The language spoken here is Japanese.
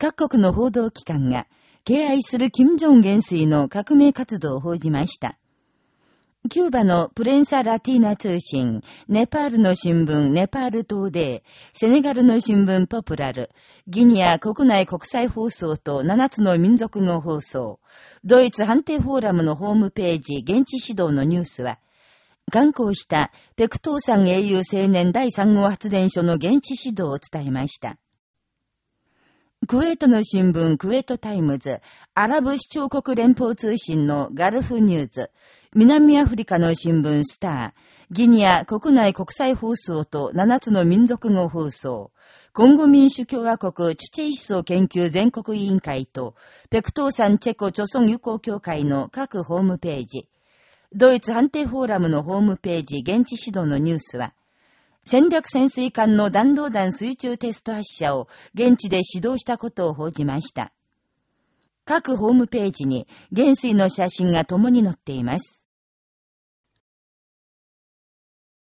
各国の報道機関が、敬愛する金正恩元帥の革命活動を報じました。キューバのプレンサ・ラティーナ通信、ネパールの新聞ネパール島で、セネガルの新聞ポプラル、ギニア国内国際放送と7つの民族語放送、ドイツ判定フォーラムのホームページ現地指導のニュースは、観光したペクトー山英雄青年第3号発電所の現地指導を伝えました。クウェートの新聞クウェートタイムズ、アラブ首長国連邦通信のガルフニューズ、南アフリカの新聞スター、ギニア国内国際放送と7つの民族語放送、コンゴ民主共和国チュチェ思想研究全国委員会と、ペクトゥサンチェコ朝鮮友好協会の各ホームページ、ドイツ反帝フォーラムのホームページ現地指導のニュースは、戦略潜水艦の弾道弾水中テスト発射を現地で指導したことを報じました。各ホームページに元帥の写真が共に載っています。